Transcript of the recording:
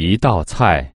一道菜。